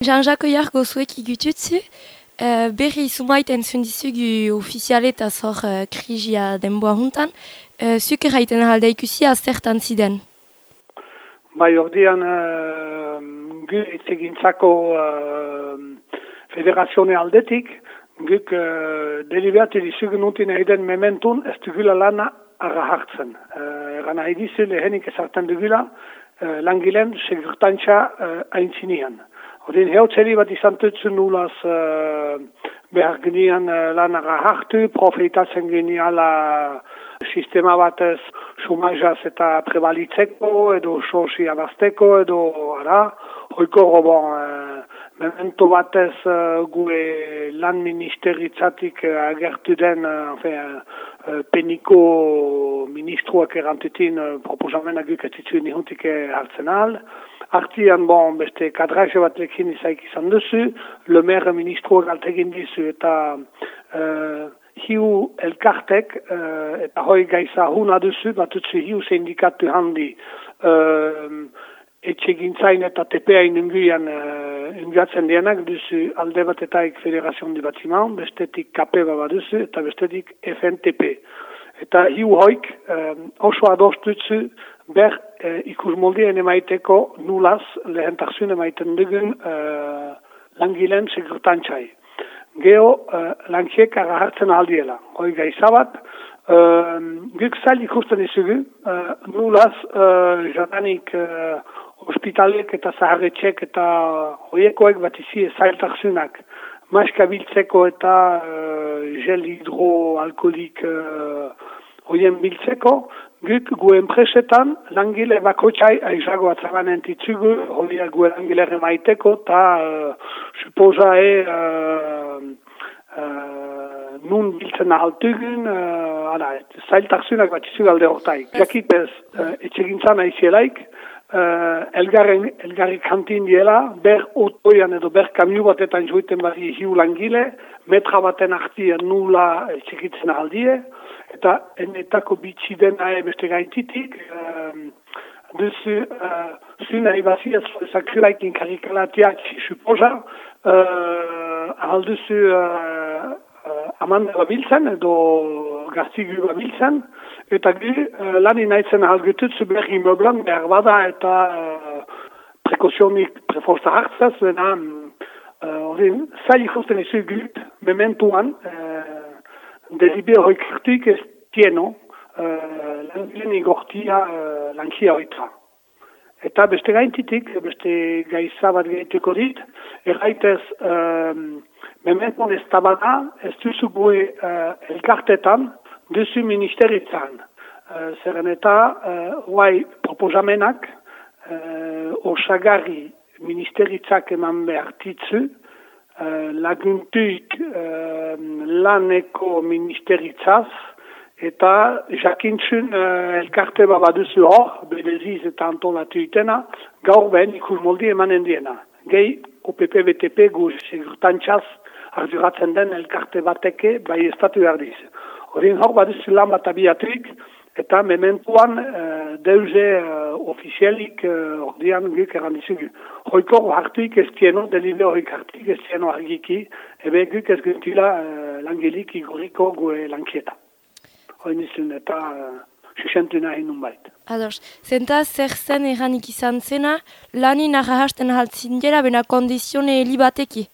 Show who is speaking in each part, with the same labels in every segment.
Speaker 1: Jean-Jacques Oiargo zuek igututzu, uh, berri izumaiten zundizugu ofiziale eta zor uh, krizia denboa juntan, uh, zuk erraiten alda ikusi azertan ziden?
Speaker 2: Bai, ordean, uh, gu etzegintzako uh, federazione aldetik, guk uh, deliberatu dizugu nuntin egiten mementun ez dugula lana arra hartzen. Uh, eran nahi dizu lehenik ezartan dugula uh, langilen segurtantza uh, aintzinian. Odin heotzeli bat izan tutzen nulaz uh, behar genian uh, lan arra hartu, profitatzen geniala sistema batez sumajaz eta prebalitzeko edo sosi abazteko edo ara, hoiko robon uh, Memento batez uh, gue lan ministeritzatik uh, agertu den uh, uh, peniko ministruak erantutin uh, proposamenak guketitzu nihuntik hartzen al. Artian, bon, beste kadraje bat lekin izaik izan duzu, le mer ministruak altegin dizu eta uh, hiu elkartek uh, eta hoi gaiza huna duzu, batutzu hiu sindikatu handi uh, etxegintzain eta tepeain unguian uh, ungatzen dienak duzu alde bat eta ik federazion di batiman, bestetik KP baba duzu eta bestetik FNTP. Eta hiu hoik um, oso adostutzu ber uh, ikus moldien emaiteko nulaz lehentakzun emaiten dugun uh, langilen segurtantxai. Geo uh, lankiek hartzen aldiela. Hoi gaizabat, uh, guk zail ikusten izugu, uh, nulaz uh, jadanik uh, ospitalek eta zaharretxek eta hoiekoek bat izi zailtakzunak. Maska biltzeko eta uh, gel hidroalkolik uh, hoien biltzeko, guk gu enpresetan langile bakotxai aizago atzaban entitzugu, hoia gu langile remaiteko eta uh, suposa e uh, nun biltzen ahaltugun, uh, zailtakzunak bat izu galde hortaik. Jakitez, uh, etxegintzan aizielaik, uh, elgarren, elgarri kantin diela, ber otoian edo ber kamiu batetan joiten bari hiu langile, metra baten artia nula txekitzen aldie, eta enetako bitxi dena beste gaintitik, uh, duzu, uh, zu nahi ez zakrelaikin karikalatia suposa, uh, alduzu uh, uh, amandela biltzen edo gaztigu biltzen, eta gu uh, lan inaitzen algetut zu behar imoblan behar bada eta uh, prekozionik preforza hartzaz, dena horren uh, zai ikusten izu gut mementuan uh, delibe hori kirtuik ez tieno uh, lan igortia uh, lankia horita. Eta beste gaintitik, beste gaiza bat gaituko dit, erraitez um, mementuan ez tabada, ez duzu gue uh, elkartetan, duzu ministeritzan. Uh, zeren eta, uh, proposamenak, uh, osagarri ministeritzak eman behartitzu, uh, laguntuik uh, laneko ministeritzaz, eta jakintzun uh, elkarte babaduzu hor, bedeziz eta antolatu itena, gaur ben ikus moldi emanen diena. Gehi, OPP-BTP gu segurtantxaz arduratzen den elkarte bateke bai estatu behar diz. Horin hor baduzu lan bat abiatuik, eta mementuan uh, deuze uh, ofizialik uh, ordean guk erandizugu. Hoiko hartuik ez tieno, delibe horik hartuik ez tieno argiki, ebe guk ez gutila uh, langelik igoriko gue lankieta. Hoin izun eta uh, susentu nahi nun bait.
Speaker 1: Ados, zenta zer zen eranik izan zena, lani nahahasten haltzin dira bena kondizione bateki?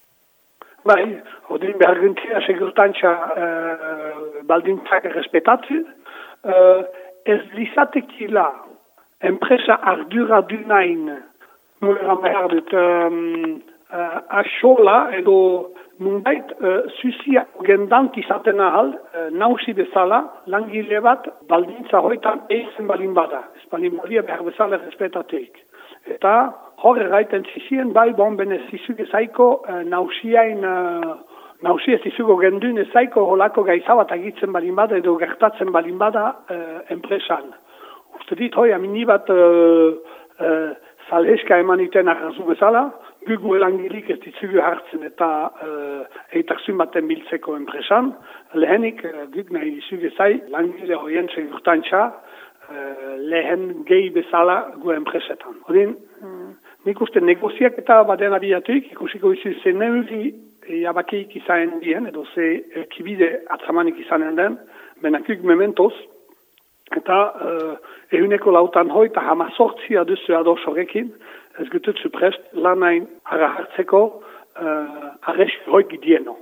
Speaker 2: Bai, odin behar guntia segurtantza uh, baldintzak errespetatu, uh, ez lizatekila enpresa ardura du nain, nolera behar dut, uh, asola edo nunbait uh, zuzia gendant izaten ahal, uh, nausi bezala, langile bat baldintza hoitan eizen balin bada, ez balin behar bezala respetateik. Eta horre gaiten zizien, bai bon bene zizuge zaiko uh, nausiain uh, Nauzi ez izugo gendun ezaiko holako gaizabat agitzen balin bada edo gertatzen balin bada uh, enpresan. Uste dit, hoi, amini bat uh, uh, salheska eman iten arrazu bezala, gugu elangirik ez ditzugu hartzen eta uh, eitarzun baten biltzeko enpresan. Lehenik, uh, guk nahi dizugu ezai, langile hoien segurtantza uh, lehen gehi bezala gu enpresetan. Odin, nik uste negoziak eta baden abiatuik, ikusiko izi zen neuri jabakeik izan dien, edo ze kibide atzamanik izanen den, benakik mementoz, eta uh, ehuneko lautan hoi eta hama sortzia duzu ados horrekin, ez gutut zu prest lan hain ara hartzeko uh, arresi hoi gidieno.